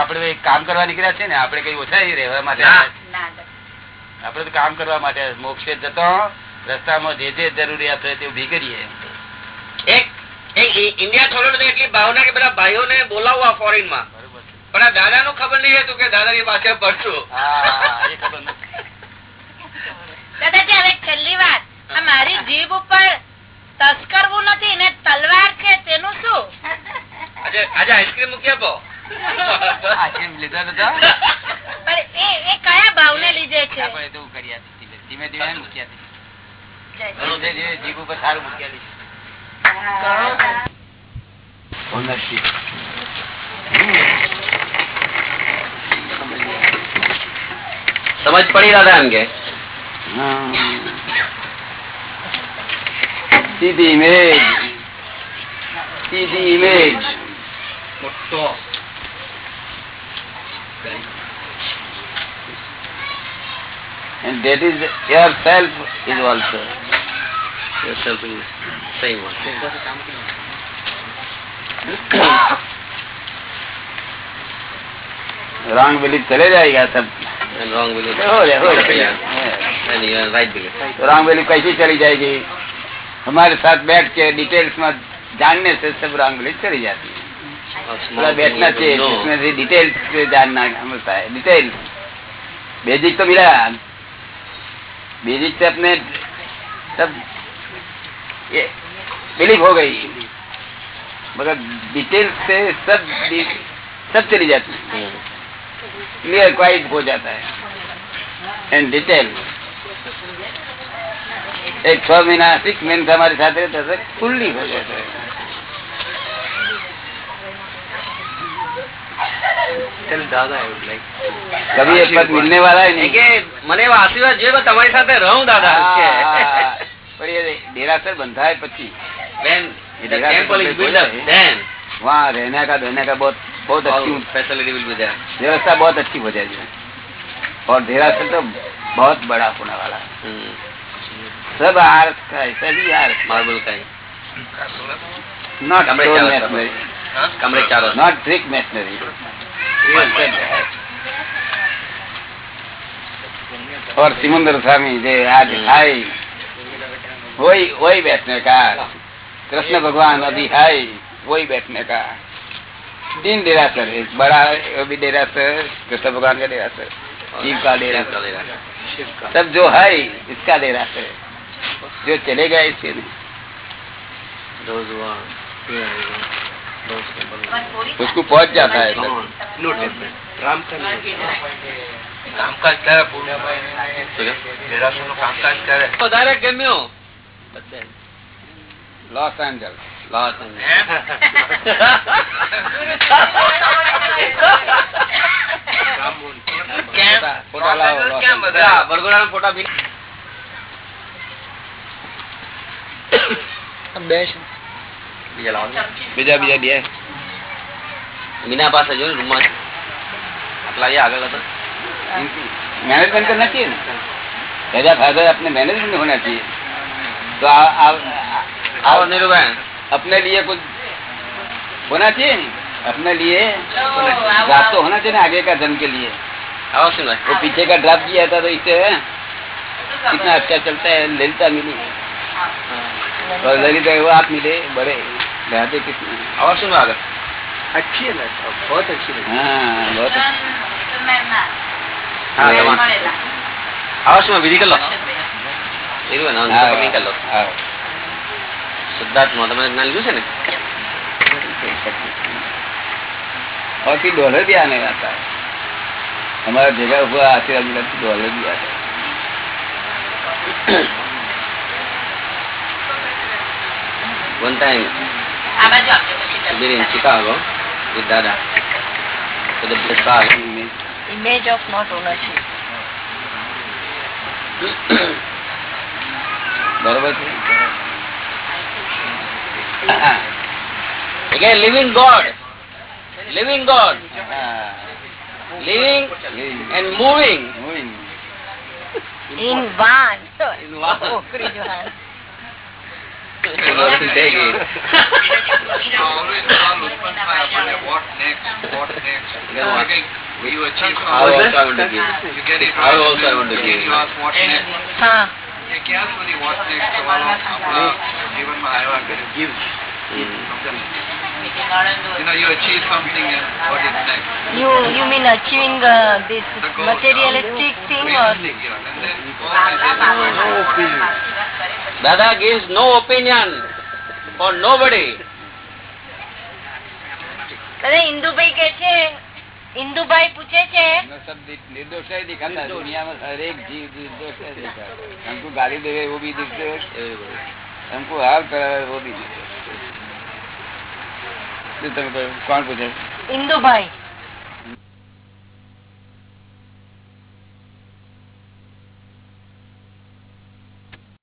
કામ કરવા નીકળ્યા છે ને આપડે કઈ ઓછા રહેવા માટે. આપણે તો કામ કરવા માટે મોક્ષે જતો રસ્તામાં જે જે જરૂરિયાત હોય તે ઊભી કરીએ. એક ઇન્ડિયા છોડો તો એટલી ભાવના કે બધા ભાઈઓને બોલાવવા ફોરેનમાં. બરોબર પણ આ દાદા નું ખબર નહીં હતું કે દાદા ની પાસે પડશું. હા એ ખબર નથી. દાદાજી હવે છેલ્લી વાત. મારી જીભ ઉપર તસ્કરવું નથી આજે આજે આઈસ્ક્રીમ મૂકી આપો. આઈસ્ક્રીમ લીધો નતો પણ એ એ કયા ભાવને લીધે છે? આપણે તો કરી ધીમે ધીમે મૂકી ધીમે જીભ ઉપર સારું મૂકી આપીશ સમજ પડી દાદા એમ કે? See the image. See the image. મોટો And that is yourself is also. yourself is same one. Wrong belief चले जाएगा सब। Wrong belief. हो रॉन्ग बिलीफ कैसी चली जाएगी? हमारे साथ बैठ के डिटेल्स में जानने से सब रॉन्ग बिलीफ चली जाती है। थोड़ा बैठना चाहिए इसमें से डिटेल्स से जानना मिलता है। डिटेल्स बेसिक तो मिला। बेसिक से अपने सब ये बिलीफ हो गई। मगर डिटेल्स से सब सब चली जाती है। Hmm. क्लियर क्वाइट हो जाता है एंड डिटेल एक छह महीना सिक्स महीने हमारे साथ रहता था फुल्ली हो जाता है कभी एक पद मिलने वाला ही એ नहीं કે મને એવા આશીર્વાદ જોઈએ કે તમારી સાથે રહું દાદા કે हाँ, पर ये डेरासर बनता है पच्ची When ये the जगह temple is पे built up, कोई then वहाँ रहने का धोने का बहुत बहुत अच्छी फैसिलिटी विल बी देयर व्यवस्था बहुत अच्छी हो जाएगी और देरासर तो बहुत बड़ा होने वाला है सब आर्थ का है सभी आर्थ मार्बल का है नॉट कमरे चार नॉट ड्रिक मेशनरी और सिमंदर स्वामी जे आज हाय वही वही बैठने का कृष्ण भगवान अभी हाय वही बैठने का दिन देरासर है बड़ा अभी देरासर कृष्ण भगवान का देरासर शिव का देरासर सब जो है इसका देरासर है जो चले गए इसके उसको पहुँच जाता है लॉस एंजल्स। Los કેમ ફોટા લાવો, Los કેમ Angeles. બધા બરગોડાના ફોટા બી બીજા લાવો બીજા બીજા બે મીના પાસે જો રૂમમાં આટલા અહીંયા આગળ હતા मैनेजमेंट करना चाहिए ना पैदा फायदा अपने मैनेजमेंट में होना चाहिए तो आ, आ, આવો आ, નીરુભાઈ अपने लिए कुछ होना चाहिए? अपने लिए? ड्राफ्ट तो होना चाहिए आगे का जन्म के लिए। वो पीछे का ड्राफ्ट किया था तो इसे कितना अच्छा चलता है ललिता मिली। और ललिता वो आप मिले बड़े। राधे कितने। और सुनो अगर अच्छी है बहुत अच्छी है हाँ बहुत हाँ और सुनो विधि कर लो। कर लो। हाँ। શુદ્ધાત્મા તમે જ્ઞાન લીધું છે ને? પછી ડોલર બી આને હતા અમારા ભેગા ઉપર આશીર્વાદ મિલાથી ડોલર વન ટાઈમ બરોબર છે? Uh-huh. again living god. Living god. Uh-huh. Living and moving. Moving. In van in van oh, How else I want to give? You get it. How else I want to give? You ask what next? એ ક્યાં સુધી what સવાલો આપણા જીવનમાં આવ્યા કરે Mm. you know you achieve something and what is next you you mean achieving this The goal. Materialistic thing or Realistic, yeah. and then all this is Dada gives no opinion for nobody. દાદા ઇન્દુભાઈ કે છે ઇન્દુભાઈ પૂછે છે. નિર્દોષ દેખાતા દુનિયામાં હરેક જીવ નિર્દોષ દેખાતા હમકું ગાડી દેવે એવો બી નિર્દોષ હમકું હાલ કરાવે એવો બી નિર્દોષ તમે કહ્યું કોણ પૂછે? ઇન્દુભાઈ.